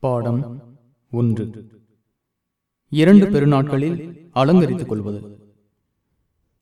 பாடம் ஒன்று. இரண்டு பெருநாட்களில் அலங்கரித்துக் கொள்வது.